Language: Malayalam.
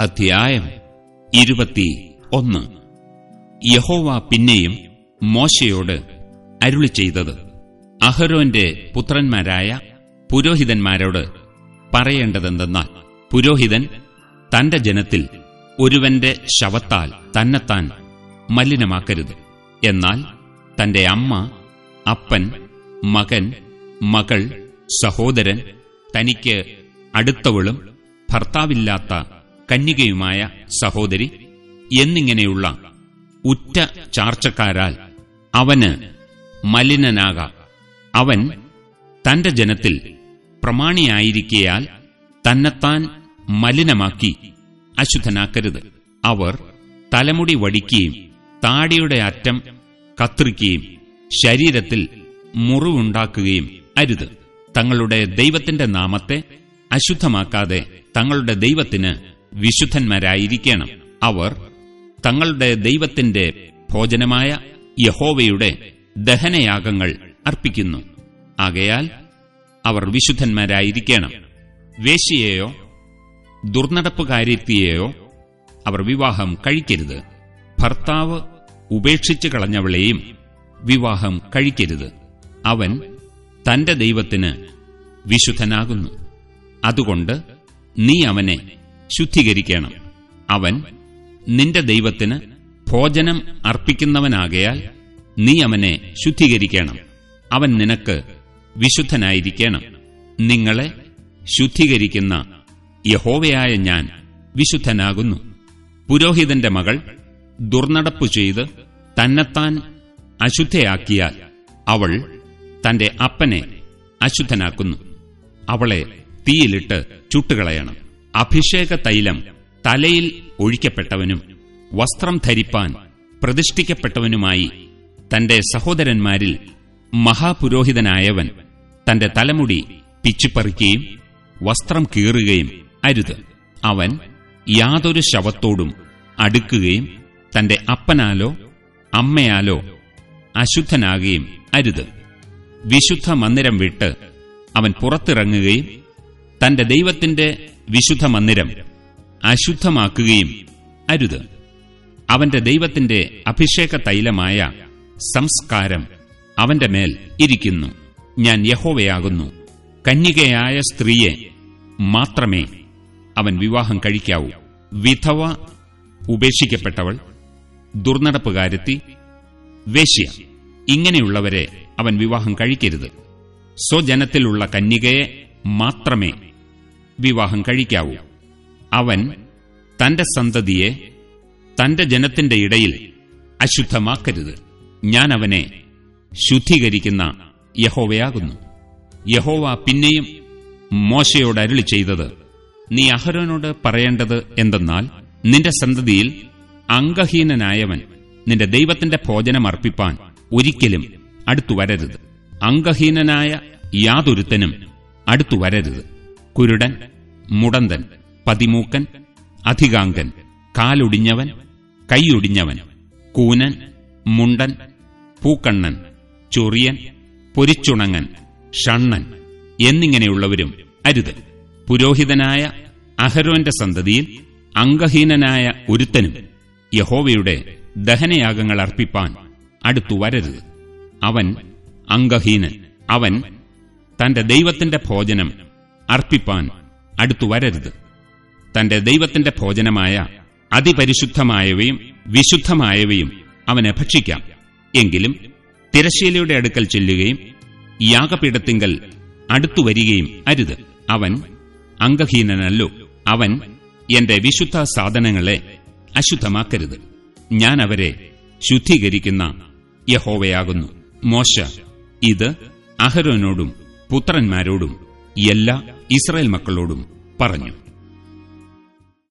അധ്യായം ഇരുപത്തി ഒന്ന് യഹോവ പിന്നെയും മോശയോട് അരുളി ചെയ്തത്. അഹരോന്റെ പുത്രന്മാരായ പുരോഹിതന്മാരോട് പറയേണ്ടതെന്തെന്നാൽ പുരോഹിതൻ തന്റെ ജനത്തിൽ ഒരുവന്റെ ശവത്താൽ തന്നെത്താൻ മലിനമാക്കരുത്. എന്നാൽ തന്റെ അമ്മ അപ്പൻ മകൻ മകൾ സഹോദരൻ തനിക്ക് അടുത്തവളും ഭർത്താവില്ലാത്ത കന്യകയുമായ സഹോദരി എന്നിങ്ങനെയുള്ള ഉറ്റ ചാർച്ചക്കാരാൽ അവന് മലിനനാകാം. അവൻ തന്റെ ജനത്തിൽ പ്രമാണിയായിരിക്കയാൽ തന്നെത്താൻ മലിനമാക്കി അശുദ്ധനാക്കരുത്. അവർ തലമുടി വടിക്കുകയും താടിയുടെ അറ്റം കത്രിക്കുകയും ശരീരത്തിൽ മുറിവുണ്ടാക്കുകയും അരുത്. തങ്ങളുടെ ദൈവത്തിന്റെ നാമത്തെ അശുദ്ധമാക്കാതെ തങ്ങളുടെ ദൈവത്തിന് വിശുദ്ധന്മാരായിരിക്കണം. അവർ തങ്ങളുടെ ദൈവത്തിന്റെ ഭോജനമായ യഹോവയുടെ ദഹനയാഗങ്ങൾ അർപ്പിക്കുന്നു. ആകയാൽ അവർ വിശുദ്ധന്മാരായിരിക്കണം. വേശ്യയെയോ ദുർനടപ്പുകാര്യത്തെയോ അവർ വിവാഹം കഴിക്കരുത്. ഭർത്താവ് ഉപേക്ഷിച്ചു കളഞ്ഞവളെയും വിവാഹം കഴിക്കരുത്. അവൻ തന്റെ ദൈവത്തിന് വിശുദ്ധനാകുന്നു. അതുകൊണ്ട് നീ അവനെ ശുദ്ധീകരിക്കണം. അവൻ നിന്റെ ദൈവത്തിന് ഭോജനം അർപ്പിക്കുന്നവനാകയാൽ നീ അവനെ ശുദ്ധീകരിക്കണം. അവൻ നിനക്ക് വിശുദ്ധനായിരിക്കണം. നിങ്ങളെ ശുദ്ധീകരിക്കുന്ന യഹോവയായ ഞാൻ വിശുദ്ധനാകുന്നു. പുരോഹിതന്റെ മകൾ ദുർനടപ്പു ചെയ്ത് തന്നെത്താൻ അശുദ്ധയാക്കിയാൽ അവൾ തന്റെ അപ്പനെ അശുദ്ധനാക്കുന്നു. അവളെ തീയിലിട്ട് ചുട്ടുകളയണം. അഭിഷേക തൈലം തലയിൽ ഒഴിക്കപ്പെട്ടവനും വസ്ത്രം ധരിപ്പാൻ പ്രതിഷ്ഠിക്കപ്പെട്ടവനുമായി തന്റെ സഹോദരന്മാരിൽ മഹാപുരോഹിതനായവൻ തന്റെ തലമുടി പിച്ചിപ്പറിക്കുകയും വസ്ത്രം കീറുകയും അരുത്. അവൻ യാതൊരു ശവത്തോടും അടുക്കുകയും തന്റെ അപ്പനാലോ അമ്മയാലോ അശുദ്ധനാകുകയും അരുത്. വിശുദ്ധ മന്ദിരം വിട്ട് അവൻ പുറത്തിറങ്ങുകയും തന്റെ ദൈവത്തിന്റെ വിശുദ്ധ മന്ദിരം അശുദ്ധമാക്കുകയും അരുത്. അവന്റെ ദൈവത്തിന്റെ അഭിഷേക തൈലമായ സംസ്കാരം അവന്റെ മേൽ ഇരിക്കുന്നു. ഞാൻ യഹോവയാകുന്നു. കന്യകയായ സ്ത്രീയെ മാത്രമേ അവൻ വിവാഹം കഴിക്കാവൂ. വിധവ ഉപേക്ഷിക്കപ്പെട്ടവൾ ദുർനടപ്പുകാരത്തി വേശ്യ ഇങ്ങനെയുള്ളവരെ അവൻ വിവാഹം കഴിക്കരുത്. സ്വജനത്തിലുള്ള കന്യകയെ മാത്രമേ വിവാഹം കഴിക്കാവൂ. അവൻ തന്റെ സന്തതിയെ തന്റെ ജനത്തിന്റെ ഇടയിൽ അശുദ്ധമാക്കരുത്. ഞാൻ അവനെ ശുദ്ധീകരിക്കുന്ന യഹോവയാകുന്നു. യഹോവ പിന്നെയും മോശയോട് അരുളി ചെയ്തത് നീ അഹരോനോട് പറയേണ്ടത് എന്തെന്നാൽ നിന്റെ സന്തതിയിൽ അംഗഹീനനായവൻ നിന്റെ ദൈവത്തിന്റെ ഭോജനം അർപ്പിപ്പാൻ ഒരിക്കലും അടുത്തു വരരുത് അംഗഹീനനായ യാതൊരുത്തനും അടുത്തു വരരുത് കുരുടൻ മുടന്തൻ പതിമൂക്കൻ അധികാംഗൻ കാലൊടിഞ്ഞവൻ കൈയൊടിഞ്ഞവൻ കൂനൻ മുണ്ടൻ പൂക്കണ്ണൻ ചൊറിയൻ പൊരിച്ചുണങ്ങൻ ഷണ്ണൻ എന്നിങ്ങനെയുള്ളവരും അരുത്. പുരോഹിതനായ അഹരോന്റെ സന്തതിയിൽ അംഗഹീനനായ ഒരുത്തനും യഹോവയുടെ ദഹനയാഗങ്ങൾ അർപ്പിപ്പാൻ അടുത്തു വരരുത്. അവൻ അംഗഹീനൻ. അവൻ തന്റെ ദൈവത്തിന്റെ ഭോജനം അർപ്പിപ്പാൻ അടുത്തു വരരുത്. തന്റെ ദൈവത്തിന്റെ ഭോജനമായ അതിപരിശുദ്ധമായവയും വിശുദ്ധമായവയും അവനെ ഭക്ഷിക്കാം. എങ്കിലും തിരശീലയുടെ അടുക്കൽ ചെല്ലുകയും യാഗപീഠത്തിങ്കൽ അടുത്തു വരികയും അരുത്. അവൻ അംഗഹീനനല്ലോ. അവൻ എന്റെ വിശുദ്ധ സാധനങ്ങളെ അശുദ്ധമാക്കരുത്. ഞാൻ അവരെ ശുദ്ധീകരിക്കുന്ന യഹോവയാകുന്നു. മോശ ഇത് അഹരോനോടും പുത്രന്മാരോടും എല്ലാ ഇസ്രായേൽ മക്കളോടും പറഞ്ഞു.